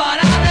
para